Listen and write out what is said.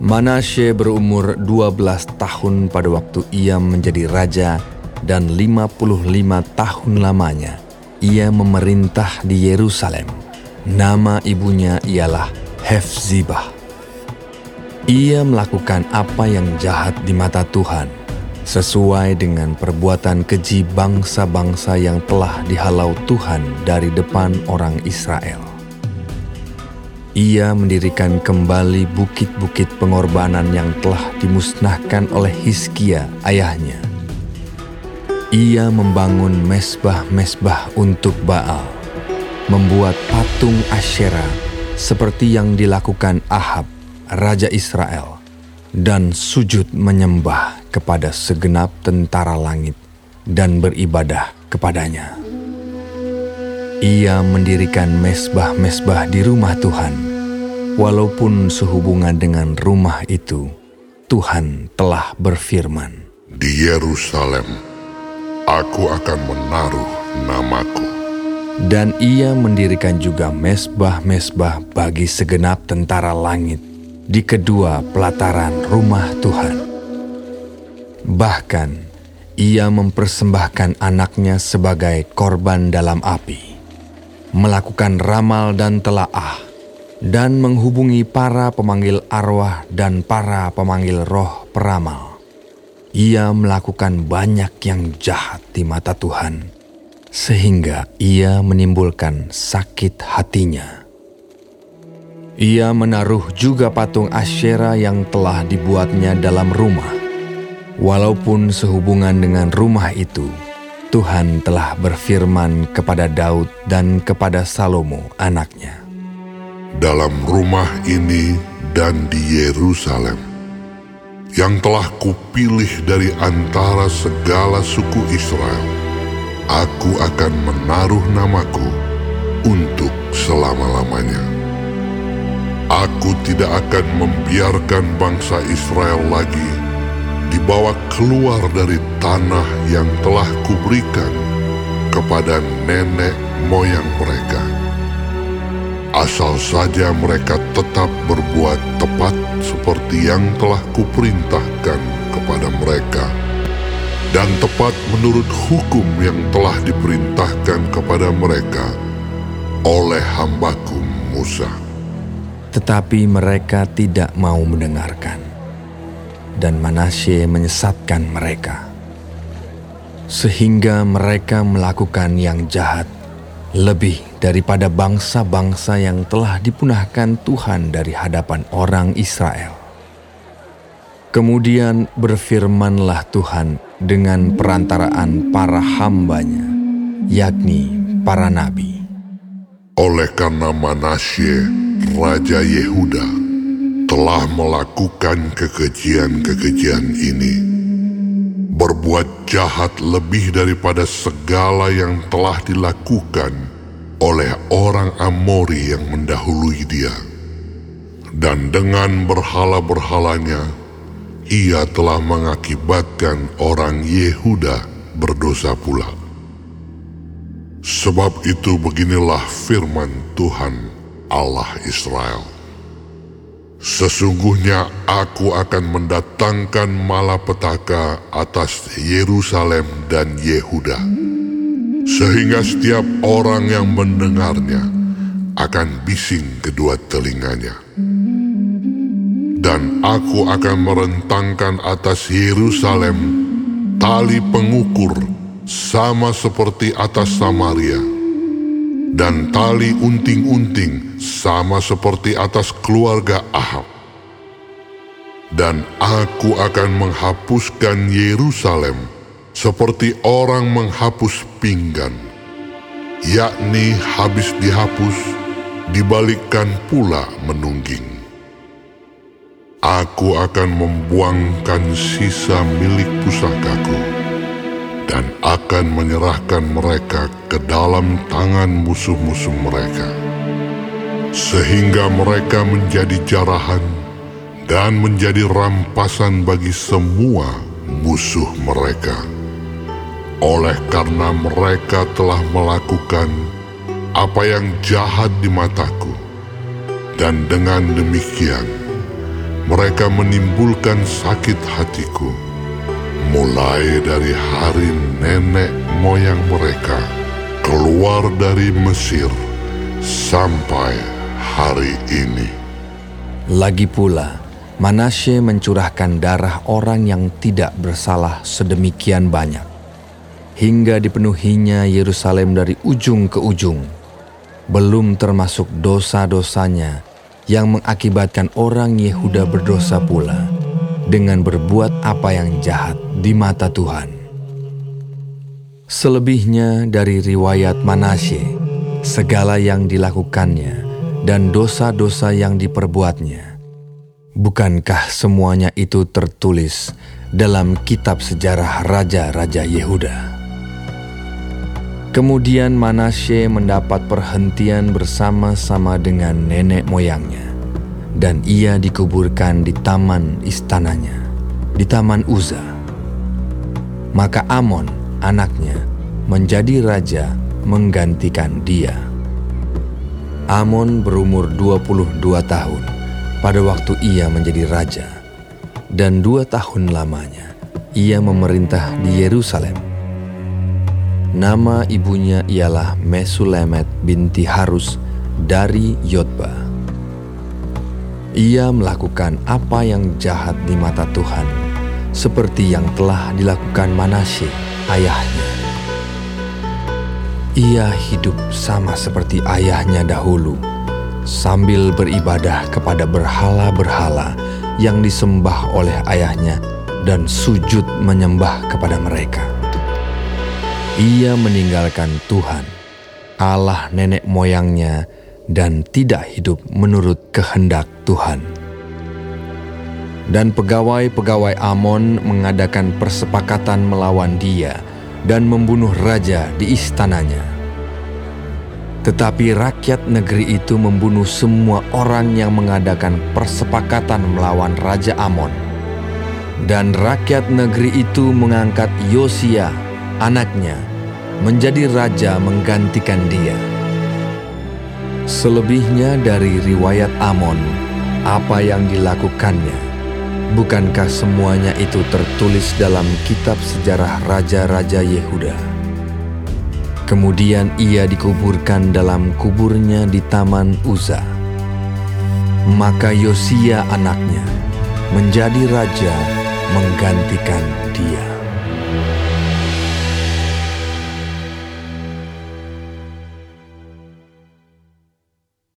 Manasye berumur 12 tahun pada waktu ia menjadi raja dan 55 tahun lamanya ia memerintah di Yerusalem. Nama ibunya ialah Hefzibah. Ia melakukan apa yang jahat di mata Tuhan, sesuai dengan perbuatan keji bangsa-bangsa yang telah dihalau Tuhan dari depan orang Israel. Ia mendirikan kembali bukit-bukit pengorbanan yang telah dimusnahkan oleh Hiskia ayahnya. Ia membangun mesbah-mesbah untuk Baal, membuat patung Asyera seperti yang dilakukan Ahab, Raja Israel, dan sujud menyembah kepada segenap tentara langit dan beribadah kepadanya. Ia mendirikan mesbah-mesbah di rumah Tuhan, walaupun sehubungan dengan rumah itu, Tuhan telah berfirman, Di Yerusalem, aku akan menaruh namaku. Dan ia mendirikan juga mesbah-mesbah bagi segenap tentara langit di kedua pelataran rumah Tuhan. Bahkan, ia mempersembahkan anaknya sebagai korban dalam api melakukan ramal dan telaah, dan menghubungi para pemanggil arwah dan para pemanggil roh peramal. Ia melakukan banyak yang jahat di mata Tuhan, sehingga ia menimbulkan sakit hatinya. Ia menaruh juga patung Asyera yang telah dibuatnya dalam rumah, walaupun sehubungan dengan rumah itu Tuhan telah berfirman kepada Daud dan kepada Salomo anaknya. Dalam rumah ini dan di Yerusalem, yang telah kupilih dari antara segala suku Israel, aku akan menaruh namaku untuk selama-lamanya. Aku tidak akan membiarkan bangsa Israel lagi dibawa keluar dari tanah yang telah kuberikan kepada nenek moyang mereka. Asal saja mereka tetap berbuat tepat seperti yang telah kuperintahkan kepada mereka, dan tepat menurut hukum yang telah diperintahkan kepada mereka oleh hambaku Musa. Tetapi mereka tidak mau mendengarkan dan Manasye menyesatkan mereka. Sehingga mereka melakukan yang jahat lebih daripada bangsa-bangsa yang telah dipunahkan Tuhan dari hadapan orang Israel. Kemudian berfirmanlah Tuhan dengan perantaraan para hambanya, yakni para nabi. Oleh karena Manasye, Raja Yehuda, telah melakukan kekejian-kekejian ini, berbuat jahat lebih daripada segala yang telah dilakukan oleh orang Amori yang mendahului dia. Dan dengan berhala-berhalanya, ia telah mengakibatkan orang Yehuda berdosa pula. Sebab itu beginilah firman Tuhan Allah Israel. Sesungguhnya aku akan mendatangkan malapetaka atas Yerusalem dan Yehuda, sehingga setiap orang yang mendengarnya akan bising kedua telinganya. Dan aku akan merentangkan atas Yerusalem tali pengukur sama seperti atas Samaria dan tali unting-unting sama seperti atas keluarga Ahab. Dan aku akan menghapuskan Yerusalem seperti orang menghapus pinggan, yakni habis dihapus, dibalikkan pula menungging. Aku akan membuangkan sisa milik pusakaku dan akan menyerahkan mereka ke dalam tangan musuh-musuh mereka, sehingga mereka menjadi jarahan dan menjadi rampasan bagi semua musuh mereka. Oleh karena mereka telah melakukan apa yang jahat di mataku, dan dengan demikian mereka menimbulkan sakit hatiku, mulai dari hari nenek moyang mereka keluar dari Mesir sampai hari ini. Lagi pula, Manasye mencurahkan darah orang yang tidak bersalah sedemikian banyak, hingga dipenuhinya Yerusalem dari ujung ke ujung, belum termasuk dosa-dosanya yang mengakibatkan orang Yehuda berdosa pula dengan berbuat apa yang jahat di mata Tuhan. Selebihnya dari riwayat Manasye, segala yang dilakukannya dan dosa-dosa yang diperbuatnya, bukankah semuanya itu tertulis dalam kitab sejarah raja-raja Yehuda? Kemudian Manasye mendapat perhentian bersama-sama dengan nenek moyangnya, dan ia dikuburkan di taman istananya, di taman Uza. Maka Amon, anaknya, menjadi raja menggantikan dia. Amon berumur 22 tahun pada waktu ia menjadi raja, dan dua tahun lamanya ia memerintah di Yerusalem Nama ibunya ialah Mesulemet binti Harus dari Yotba. Ia melakukan apa yang jahat di mata Tuhan, seperti yang telah dilakukan Manasye, ayahnya. Ia hidup sama seperti ayahnya dahulu, sambil beribadah kepada berhala-berhala yang disembah oleh ayahnya dan sujud menyembah kepada mereka ia meninggalkan Tuhan, Allah nenek moyangnya, dan tidak hidup menurut kehendak Tuhan. Dan pegawai-pegawai Amon mengadakan persepakatan melawan dia dan membunuh raja di istananya. Tetapi rakyat negeri itu membunuh semua orang yang mengadakan persepakatan melawan Raja Amon. Dan rakyat negeri itu mengangkat Yosia, anaknya, menjadi raja menggantikan dia. Selebihnya dari riwayat Amon, apa yang dilakukannya, bukankah semuanya itu tertulis dalam kitab sejarah raja-raja Yehuda? Kemudian ia dikuburkan dalam kuburnya di Taman Uza. Maka Yosia anaknya menjadi raja menggantikan dia.